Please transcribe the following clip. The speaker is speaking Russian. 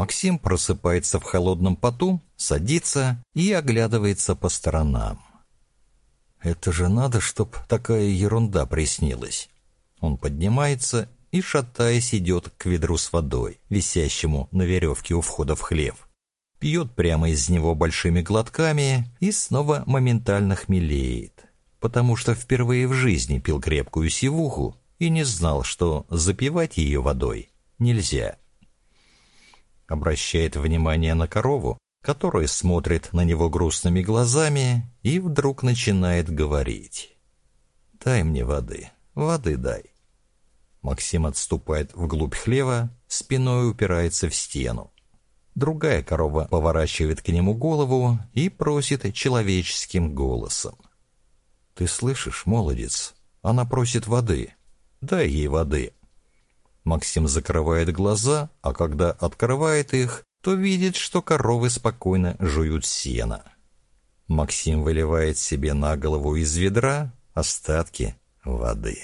Максим просыпается в холодном поту, садится и оглядывается по сторонам. Это же надо, чтоб такая ерунда приснилась. Он поднимается и, шатаясь, идет к ведру с водой, висящему на веревке у входа в хлев. Пьет прямо из него большими глотками и снова моментально хмелеет, потому что впервые в жизни пил крепкую сивуху и не знал, что запивать ее водой нельзя. Обращает внимание на корову, которая смотрит на него грустными глазами и вдруг начинает говорить. «Дай мне воды, воды дай». Максим отступает вглубь хлева, спиной упирается в стену. Другая корова поворачивает к нему голову и просит человеческим голосом. «Ты слышишь, молодец? Она просит воды. Дай ей воды». Максим закрывает глаза, а когда открывает их, то видит, что коровы спокойно жуют сено. Максим выливает себе на голову из ведра остатки воды.